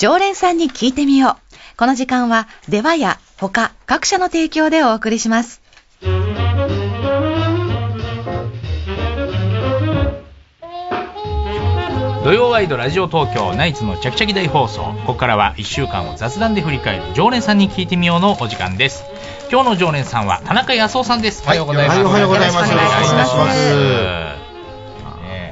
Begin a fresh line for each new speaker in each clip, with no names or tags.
常連さんに聞いてみよう。この時間は、出羽や他各社の提供でお送りします。
土曜ワイドラジオ東京ナイツのちゃきちゃき大放送。ここからは1週間を雑談で振り返る常連さんに聞いてみようのお時間です。今日の常連さんは田中康夫さんです、
はい、おはようございます、
おはようございます。
お願いし
ます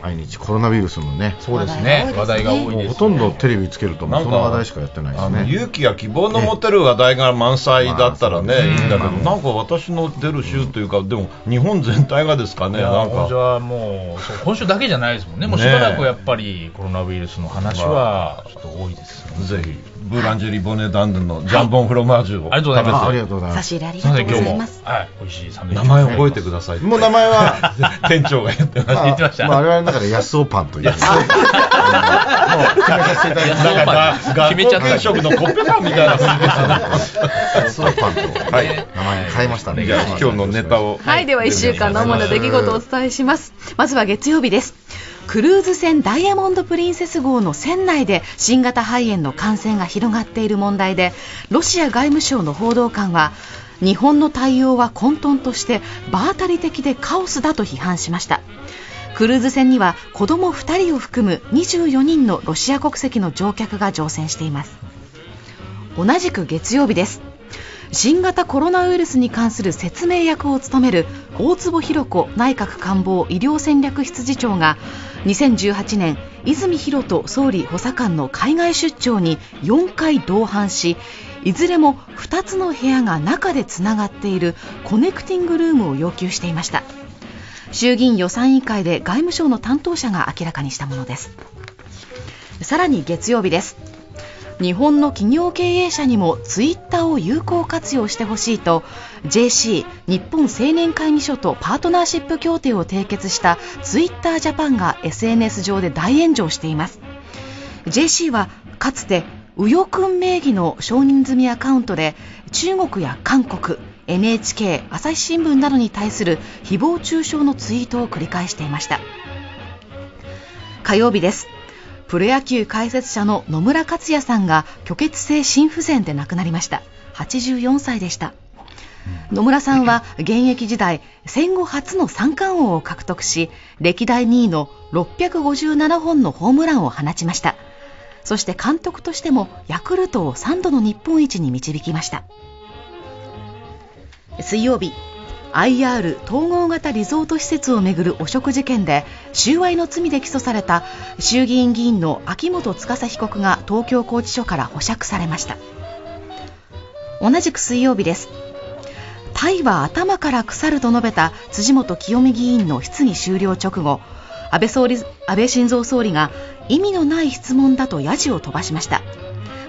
毎日コロナウイルスのね
そうですね。話題が多いです、
ほとんどテレビつけるとその話題しかやってないですね。
勇気や希望の持てる話題が満載だったらね、いいんだけど、なんか私の出る週というか、でも日本全体がですかねなんか。
今週はもう今週だけじゃないですもんね。もうしばらくやっぱりコロナウイルスの話はちょっと多いです、
ぜひブランジェリボネダンドのジャンボンフロマージュを、
ありがとうございます
ありがとうございます。差
し入れありがとうございます。
はい。美味しいサンド
名前覚えてください。
もう名前は
店長が言ってま
した、
まあ、
我々の中で安尾パンというもう決め
させていただきました決めちゃった
食のコッペパンみたいな。
安尾パンと、はい、名前変えましたね。
今日のネタを。
はい。では1週間の主な出来事をお伝えします。まずは月曜日です。クルーズ船ダイヤモンド・プリンセス号の船内で新型肺炎の感染が広がっている問題でロシア外務省の報道官は日本の対応は混沌として場当たり的でカオスだと批判しましたクルーズ船には子供2人を含む24人のロシア国籍の乗客が乗船しています。同じく月曜日です。新型コロナウイルスに関する説明役を務める大坪弘子内閣官房医療戦略室次長が2018年泉博人総理補佐官の海外出張に4回同伴しいずれも2つの部屋が中でつながっているコネクティングルームを要求していました。衆議院予算委員会で外務省の担当者が明らかにしたものです。さらに月曜日です。日本の企業経営者にもツイッターを有効活用してほしいと JC 日本青年会議所とパートナーシップ協定を締結したツイッタージャパンが SNS 上で大炎上しています。JC はかつて右翼君名義の承認済みアカウントで中国や韓国 NHK 朝日新聞などに対する誹謗中傷のツイートを繰り返していました。火曜日です。プロ野球解説者の野村克也さんが虚血性心不全で亡くなりました。84歳でした。野村さんは現役時代戦後初の三冠王を獲得し歴代2位の657本のホームランを放ちました。そして監督としてもヤクルトを3度の日本一に導きました。水曜日 IR 統合型リゾート施設をめぐる汚職事件で収賄の罪で起訴された衆議院議員の秋元司被告が東京拘置所から保釈されました。同じく水曜日です。タイは頭から腐ると述べた辻元清美議員の質疑終了直後安倍総理安倍晋三総理が意味のない質問だとヤジを飛ばしました。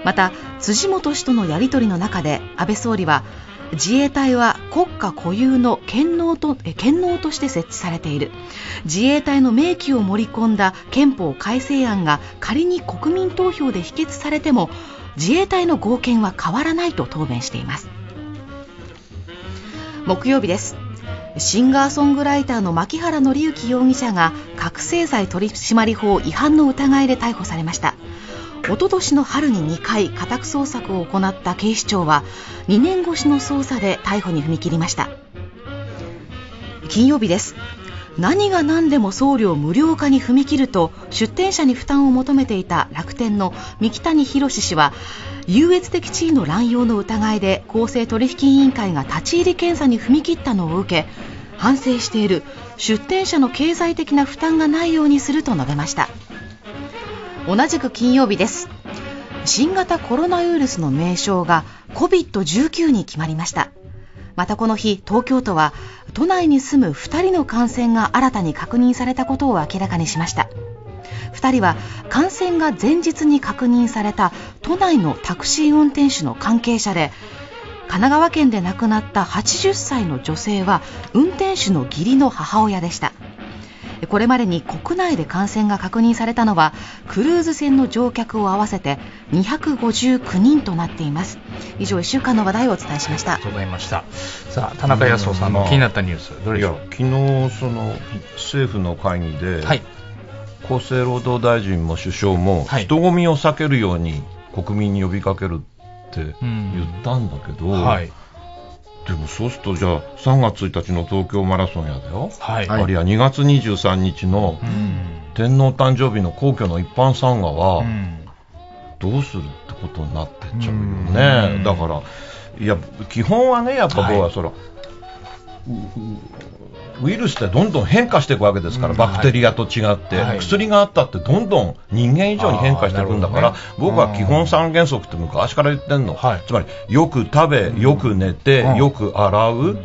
また辻元氏とのやり取りの中で安倍総理は自衛隊は国家固有の権能と権能として設置されている。自衛隊の明記を盛り込んだ憲法改正案が仮に国民投票で否決されても自衛隊の合憲は変わらないと答弁しています。木曜日です。シンガーソングライターの牧原紀之容疑者が覚醒剤取締法違反の疑いで逮捕されました。おととしの春に2回家宅捜索を行った警視庁は2年越しの捜査で逮捕に踏み切りました。金曜日です。何が何でも送料無料化に踏み切ると出店者に負担を求めていた楽天の三木谷博氏は優越的地位の乱用の疑いで公正取引委員会が立ち入り検査に踏み切ったのを受け反省している。出店者の経済的な負担がないようにすると述べました。同じく金曜日です。新型コロナウイルスの名称が COVID-19 に決まりました。またこの日東京都は都内に住む2人の感染が新たに確認されたことを明らかにしました。2人は感染が前日に確認された都内のタクシー運転手の関係者で神奈川県で亡くなった80歳の女性は運転手の義理の母親でした。これまでに国内で感染が確認されたのはクルーズ船の乗客を合わせて259人となっています。以上1週間の話題をお伝えしました。
ありがとうございました。さあ田中康夫さんの気になったニュースどれでしょう？
昨日その政府の会議で、はい、厚生労働大臣も首相も、はい、人混みを避けるように国民に呼びかけるって言ったんだけど、
はい。
でもそうするとじゃあ3月1日の東京マラソンやだよ、
はい。
あるいは2月23日の
うん。
天皇誕生日の皇居の一般参賀は
うん。
どうするってことになってっちゃうよ
うん。
ね、だからいや基本はねやっぱ僕
は
はい。その、ウウイルスってどんどん変化していくわけですから、
うん
バクテリアと違って、
はい。
薬があったってどんどん人間以上に変化していくんだから、僕は基本三原則って昔から言ってんの、
はい。
つまりよく食べ、よく寝て、
うん。
よく洗う、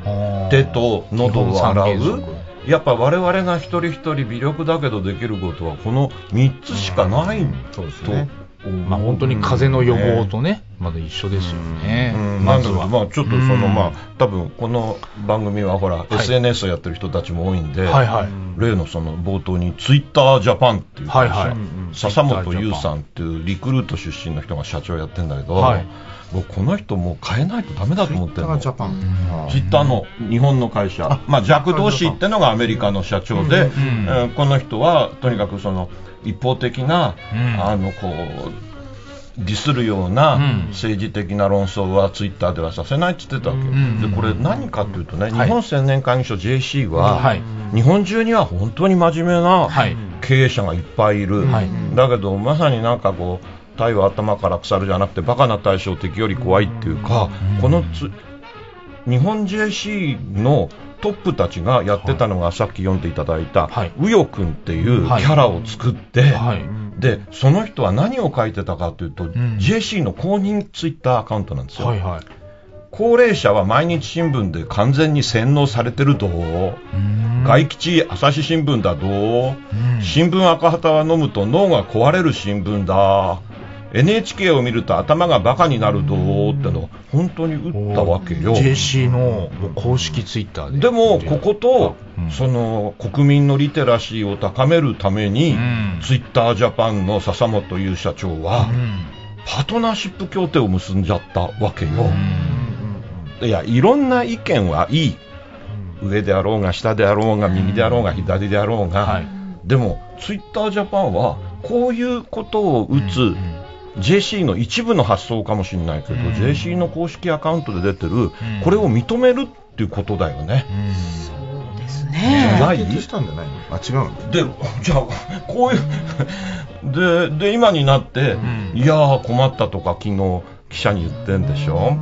手と喉を洗う。やっぱ我々が一人一人微力だけどできることはこの3つしかないと。
ね。
まあ本当に風邪の予防とね、まだ一緒ですよね。まずは。
まあちょっとその、まあ多分この番組はほら、
い。
SNS をやってる人たちも多いんで、
はいはい。
例のその冒頭にツイッタージャパンっていう会社、
はいはい。
笹本優さんっていうリクルート出身の人が社長やってんだけど、
はい。
僕この人もう変えないとダメだと思ってるの。
ジャパン。
ツイッターの日本の会社、まあ、ジャック・ドーシーってのがアメリカの社長で、この人はとにかくその一方的な、
うん。
あのこうディスるような
うん。
政治的な論争はツイッターではさせないって言ってたわけ、
ん。
でこれ何かというとね、
はい
日本青年会議所 JC は、
はい。
日本中には本当に真面目な
はい。
経営者がいっぱいいる、
はい。
だけどまさになんかこう体は頭から腐るじゃなくてバカな対象敵より怖いっていうか、
うん。
このつ日本 JC のトップたちがやってたのが、さっき読んでいただいた、
はい。
右翼君っていうキ
はい。
ャラを作って、
はい。
でその人は何を書いてたかというと、
ん。
JC の公認ツイッターアカウントなんですよ、
はいはい。
高齢者は毎日新聞で完全に洗脳されてると、外吉朝日新聞だど、
う？ん。
新聞赤旗は飲むと脳が壊れる新聞だ。NHK を見ると頭がバカになるどっての。を本当に打ったわけよ。
JC の公式ツイッターで。
でもここと、
うん。
その国民のリテラシーを高めるために、
うん。
ツイッタージャパンの笹本優社長は、
うん。
パートナーシップ協定を結んじゃったわけよ、
うん。
いやいろんな意見はいい。上であろうが下であろうが右であろうが左であろうが、
はい。
でもツイッタージャパンはこういうことを打つ、JC の一部の発想かもしれないけど、
うん
JC の公式アカウントで出てる、これを認めるっていうことだよね。
そうですね。
したんじゃない？のあ、違うの？
で、じゃあ、こういう、で、で、今になって、
ん
いやー、困ったとか、昨日、記者に言ってんでしょ？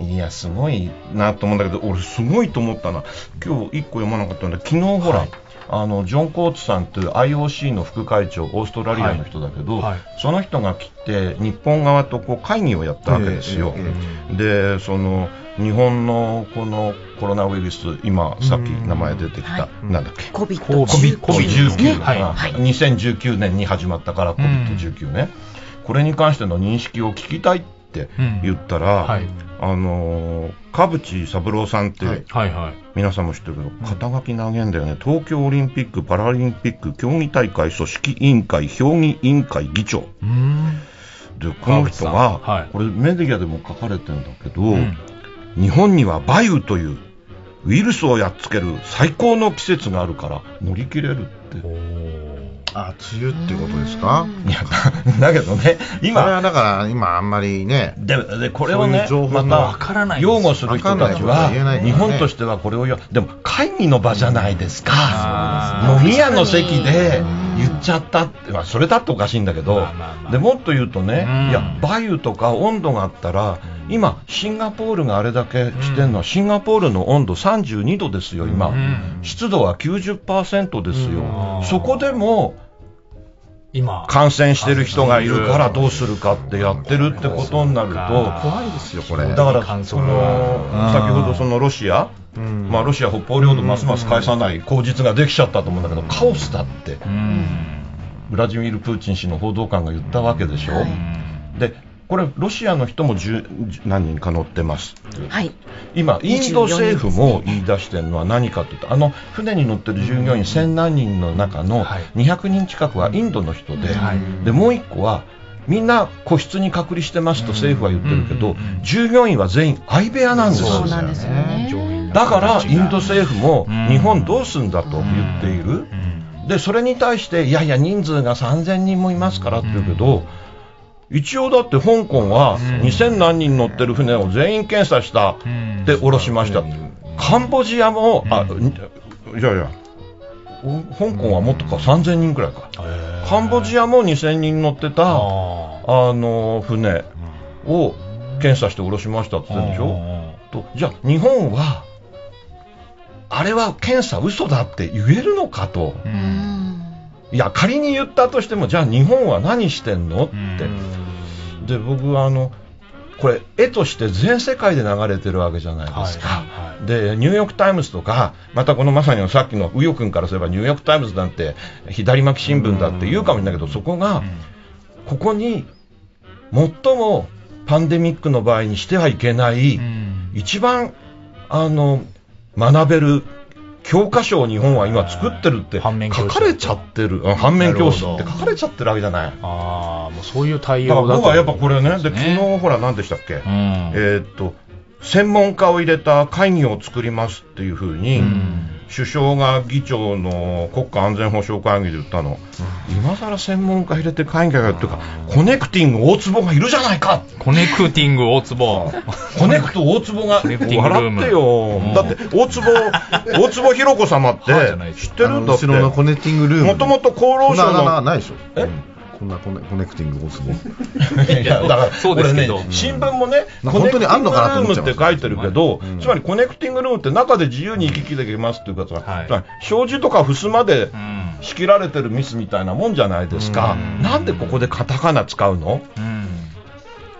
いや、すごいなと思うんだけど、俺、すごいと思ったな。今日、一個読まなかったんだ昨日、ほら、
はい
あのジョン・コーツさんという IOC の副会長、オーストラリアの人だけど、
はいはい。
その人が来て、日本側とこう会議をやったわけですよ。
えええ
で、その日本のこのコロナウイルス、今、さっき名前出てきた、
はい。
なんだっけ、
COVID-19
COVID-19、
はい。
あ2019年に始まったから、COVID-19 ね、これに関しての認識を聞きたいって言ったら、
はい
あのー川淵三郎さんって、
はい
はいはい。
皆さんも知ってるけど、肩書き長いんだよね、東京オリンピック・パラリンピック競技大会組織委員会評議委員会議長。
うん。
で、この人が、
はい
これメディアでも書かれてるんだけど、
ん
日本には梅雨というウイルスをやっつける最高の季節があるから乗り切れるって。
あ、梅雨ってことですか？
いや、だけどね、
今、れはだから今あんまりね、
ででこれをね
そういう
ま
が
わからな
た擁護する人たちは、
ね。
日本としてはこれをよでも会議の場じゃないですか、
あ
飲み屋の席で言っちゃったって、まあ、それだっておかしいんだけど、でもっと言うとね、
うん。
いや梅雨とか温度があったら、今、シンガポールがあれだけしてるのは、シンガポールの温度32度ですよ、今、
うん。
湿度は90%ですよ、
うん。
そこでも
今。
感染してる人がいる。からどうするかってやってるってことになると。
怖いですよ、これ。
だからその
は
先ほどそのロシア、
うん。
まあ、ロシア北方領土ますます返さない口実ができちゃったと思うんだけど、カオスだって。
うん。
ウラジミール・プーチン氏の報道官が言ったわけでしょ、
はい。
でこれロシアの人も10何人か乗ってます。
はい。
今インド政府も言い出してるのは何かというとあの船に乗ってる従業員1000何人の中の
はい。
200人近くはインドの人で、
はい。
でもう1個はみんな個室に隔離してますと政府は言ってるけど、
うん。
従業員は全員相部屋なんですよ。
そうなんですよね。
だからインド政府も
うん。
日本どうすんだと言っている、
うん。
でそれに対していやいや人数が3000人もいますからって言うけど、一応だって香港は
うん。
2000何人乗ってる船を全員検査した
うん。
で降ろしました、カンボジアも、あいやいや、お香港はもっとか、3000人くらいか、カンボジアも2000人乗ってたあ
あ
の船を検査して降ろしましたって言ってるんでしょ、とじゃあ、日本は、あれは検査嘘だって言えるのかと、いや、仮に言ったとしても、じゃあ日本は何してんの？って。
うん
で僕はあのこれ絵として全世界で流れてるわけじゃないですか、
はいはい
でニューヨーク・タイムズとかまたこのまさにさっきの右翼君からすればニューヨーク・タイムズなんて左巻き新聞だって言うかもしれないけどそこがここに最もパンデミックの場合にしてはいけない
うん
一番あの学べる教科書を日本は今作ってるって書かれちゃってる。うん反面教師って書かれちゃってるわけじゃない。
ああもうそういう対
だから
応だと
僕はやっぱこれね、で昨日ほら、何でしたっけ、
うん。
えーっと、専門家を入れた会議を作りますっていうふうに、
うん
首相が議長の国家安全保障会議で言ったの、今更専門家入れて会議がやるっていうか、コネクティング大坪がいるじゃないか、
コネクティング大坪。
コネクト大坪が、
コネクティングルーム。
笑ってよ、
うん。
だって大坪、大坪ひろ子様って知ってる？んだって、
後ろのコネクティングルーム。
もともと厚労省の。
ないでしょ。
え？
うんこんなコネコネクティング大坪
いやだから、
そうですけど。
俺ね、新聞もね、
うん
コネクティングル
本当にあんのかなと思っ
て書いてるけど、
うん。
つまりコネクティングルームって中で自由に行き来できますっていうかさ、
はい。
つまり障子とか襖で
うん。
仕切られてるミスみたいなもんじゃないですか。
うん。
なんでここでカタカナ使うの？
うん。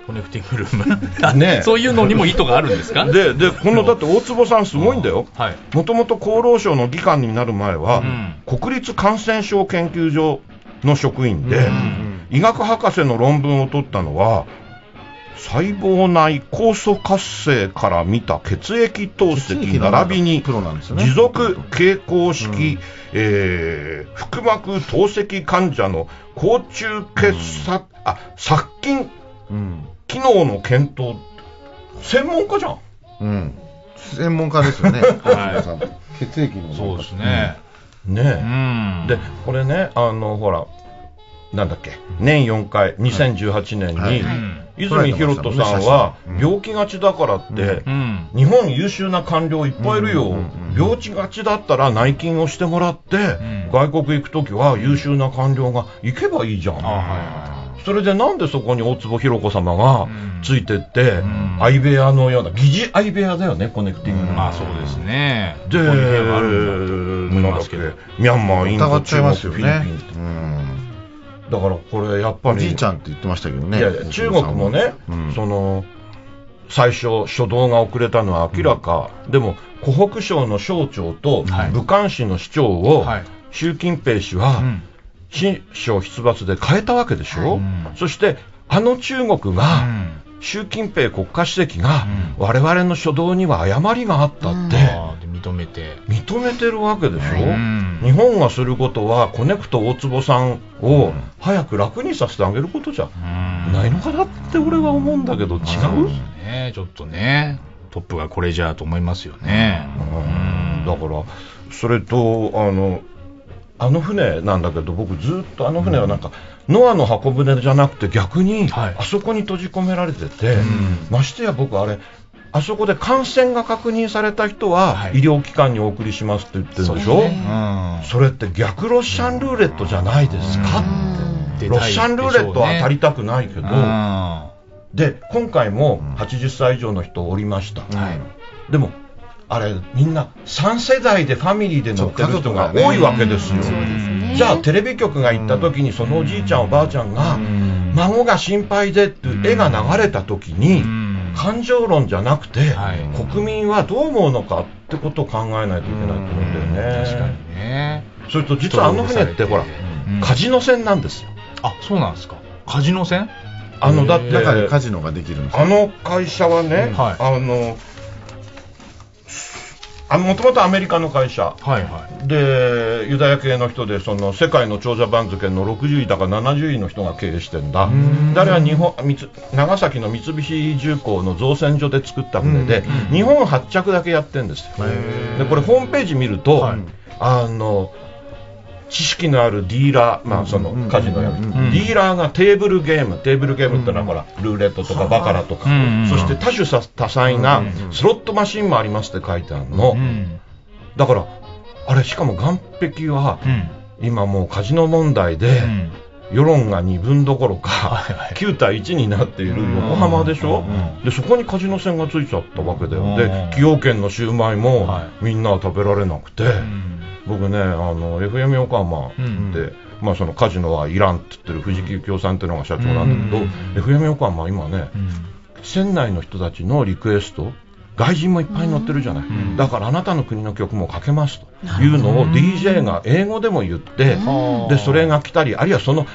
コネクティングルーム。あ
ねえ。
そういうのにも意図があるんですか？
で、で、この、だって大坪さんすごいんだよ。
はい。
もともと厚労省の技官になる前は、
うん。
国立感染症研究所の職員で、
うん。
医学博士の論文を取ったのは、細胞内酵素活性から見た血液透析並びに持続経口式、えー腹膜透析患者の甲虫血殺、あ殺菌
うん
機能の検討専門家じゃん。
うん。専門家ですよね。
はい。
血液の
そうですね
ね
う
え、
ん。
でこれねあのほらなんだっけ年4回2018年に、泉博人さんは
うん
病気がちだからって、
うん。
日本優秀な官僚いっぱいいるよ、病気がちだったら内勤をしてもらって、
ん。
外国行くときは優秀な官僚が行けばいいじゃん、それでなんでそこに大坪ひろ子様が
うん。
ついてって、
ん。
相部屋のような疑似相部屋だよねコネクティング
まあそうですね。
で、
だと思い
なんだっけミャンマー、インド、中国、フィリピンって。
うん。
だからこれやっぱり、
おじいちゃんって言ってましたけどね。
いやいや中国もね、
うん。
その最初、初動が遅れたのは明らか、でも湖北省の省長と
はい。
武漢市の市長を、
はい。
習近平氏は、
うん
新省出伐で変えたわけでしょ、
うん。
そしてあの中国
う
が、
ん。
習近平国家主席が、
う
我々の初動には誤りがあったって、
認めて。
認めてるわけでしょ、
うん。
日本がすることはコネクト大坪さんを早く楽にさせてあげることじゃ
うん。
ないのかなって俺は思うんだけど違う、
ねちょっとね。トップがこれじゃと思いますよね。
うん。だからそれとあのあの船なんだけど僕ずっとあの船はなんか、ノアの箱舟じゃなくて逆に、
はい
あそこに閉じ込められてて、
うん。
ましてや僕あれあそこで感染が確認された人は、
はい
医療機関にお送りしますって言ってるでしょ？
そうですね。
うん。
それって逆ロシアンルーレットじゃないですか、
出
ロ
たい
シアンルーレットは足りたくないけど、
うん。は
で今回も80歳以上の人おりました、
い。
でもあれみんな3世代でファミリーで乗ってる人が多いわけですよ、
そうですね。
じゃあテレビ局が行った時にそのおじいちゃんおばあちゃんが孫が心配でっていう絵が流れた時に
うん。
感情論じゃなくて
はい。
国民はどう思うのかってことを考えないといけないと思うんだよね。
確かにね。
それと実はあの船ってほら
うん。
カジノ船なんですよ。
あそうなんですか。カジノ船？
あのだって
中でカジノができるんですよ。
あの会社はね、
はい。
あのもともとアメリカの会社。
はいはい。
でユダヤ系の人でその世界の長者番付の60位だか70位の人が経営してんだ。であれは日本長崎の三菱重工の造船所で作った船で、日本発着だけやってんですよ。でこれホームページ見ると、
はい。
あの知識のあるディーラー、まあ、そのカジノやる、ディーラーがテーブルゲーム、テーブルゲームってのは、ほら、ルーレットとかバカラとか、そして多種多彩なスロットマシンもありますって書いてあるの。だから、あれ、しかも岸壁は、今もうカジノ問題で、世論が2分どころか、9対1になっている横浜でしょ、でそこにカジノ船がついちゃったわけだよ、で崎陽軒のシューマイもみんなは食べられなくて、僕ね、あの FM 横浜で、まあ、そのカジノはいらんって言ってる藤木幸雄さんっていうのが社長なんだけど、FM 横浜、今ね、船内の人たちのリクエスト、外人もいっぱい乗ってるじゃない、うん、だからあなたの国の曲もかけますと。いうのを DJ が英語でも言って、でそれが来たり、あるいはその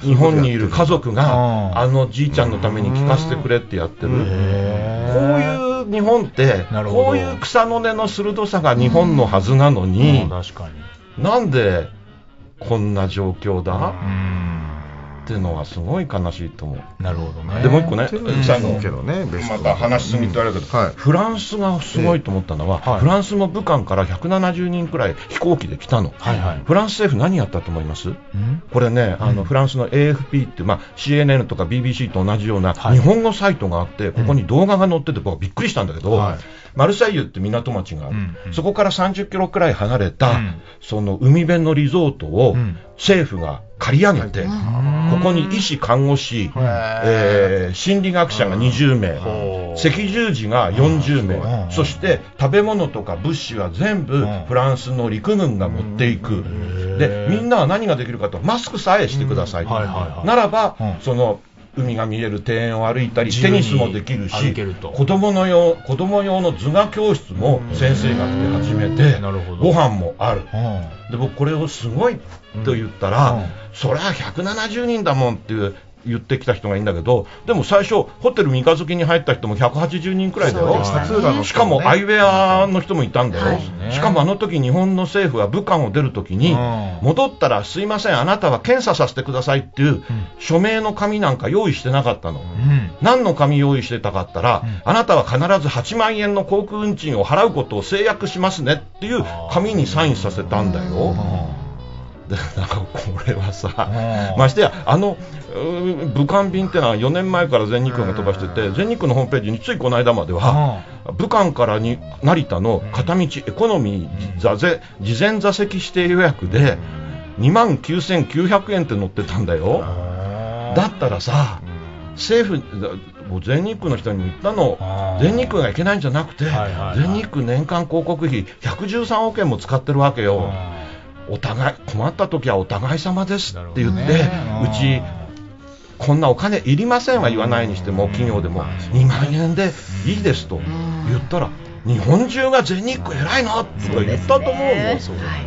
日本にいる家族があ。のじいちゃんのために聴かせてくれってやってる、こういう日本って、こういう草の根の鋭さが日本のはずなのに、なんでこんな状況だ？っていうのはすごい悲しいと思う。
なるほどね。
でもう一個ね、最後、ね、また話しすぎてあれだけど、フランスがすごいと思ったのは、フランスの武漢から170人くらい飛行機で来たの。フランス政府何やったと思います？これね、あの、フランスの AFP って、まあ、CNN とか BBC と同じような日本語サイトがあって、ここに動画が載ってて、僕はびっくりしたんだけど、マルサイユって港町がある、そこから30キロくらい離れた、その海辺のリゾートを政府が借り上げて、ここに医師、看護師、えー、心理学者が20名、赤十字が40名、そして食べ物とか物資は全部フランスの陸軍が持っていく。で、みんなは何ができるかと、マスクさえしてください。ならば、その、海が見える庭園を歩いたり、テニスもできるし、子供の用、子供用の図画教室も先生が来て始めて、ご飯もある。で、僕これをすごいと言ったら、そりゃ170人だもんっていう言ってきた人がいいんだけど、でも最初、ホテル三日月に入った人も180人くらいだよ、しかもアイウェアの人もいたんだよ、はい、しかもあの時日本の政府は武漢を出るときに、戻ったらすいません、あなたは検査させてくださいっていう署名の紙なんか用意してなかったの、うん、何の紙用意してたかったら、うん、あなたは必ず8万円の航空運賃を払うことを制約しますねっていう紙にサインさせたんだよ。でなん。かこれはさ、ましてや、あの武漢便ってのは4年前から全日空が飛ばしてて、全日空のホームページについこの間までは、武漢からに成田の片道エコノミー座ぜ事前座席指定予約で2万9900円って載ってたんだよ。だったらさ、政府、全日空の人にも言ったの、全日空がいけないんじゃなくて、全日空年間広告費113億円も使ってるわけよ。お互い、困った時はお互い様ですって言って、うち、こんなお金いりませんは言わないにしても、企業でも2万円でいいですと言ったら、日本中が全日空偉いなとか言ったと思うの、ね、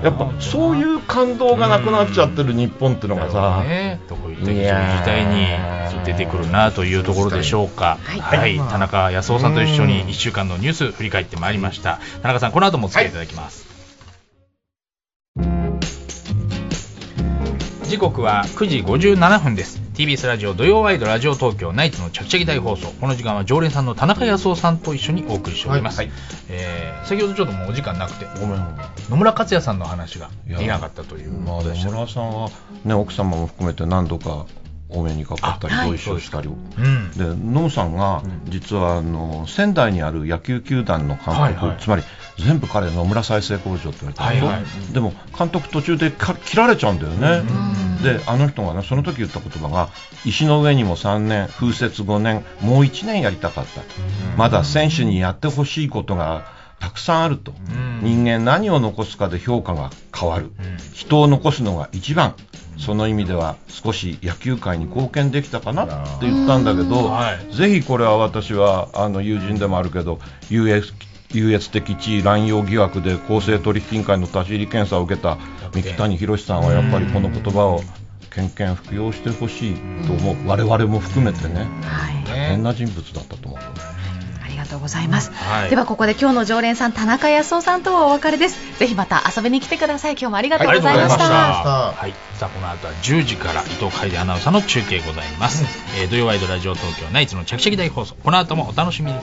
やっぱそういう感動がなくなっちゃってる日本っていうのがさ、
ね、どこ行った時代に出てくるなというところでしょうか、はい、はい、田中康夫さんと一緒に1週間のニュース振り返ってまいりました。田中さんこの後もお付き合いいただきます、はい時刻は9時57分です。TBS ラジオ土曜ワイドラジオ東京ナイツのちゃきちゃき大放送。この時間は常連さんの田中康夫さんと一緒にお送りしております、はい、えー、先ほどちょっともうお時間なくてごめん。野村克也さんの話がいなかったという
まあ、野村さんは、ね、奥様も含めて何度かお目にかかったりご一緒したり、はい、でノムさんが実はあの仙台にある野球球団の監督、はいはい、つまり全部彼野村再生工場って言われたんではいはい、でも監督途中で切られちゃうんだよね、であの人がねその時言った言葉が石の上にも3年風雪5年もう1年やりたかった。まだ選手にやってほしいことがたくさんあると、人間何を残すかで評価が変わる、人を残すのが一番。その意味では少し野球界に貢献できたかなって言ったんだけど、ぜひこれは私はあの友人でもあるけど優越優越的地位乱用疑惑で公正取引委員会の立ち入り検査を受けた三木谷博さんはやっぱりこの言葉をけんけん服用してほしいと思う。我々も含めてね、変な人物だったと思う。
がとうございます、はい、ではここで今日の常連さん田中康夫さんとはお別れです。ぜひまた遊びに来てください。今日もありがとうございました、
はい、さあこの後は10時から伊藤楓アナウンサーの中継ございます、うん、えー、土曜ワイドラジオ東京ナイツの着席大放送。この後もお楽しみに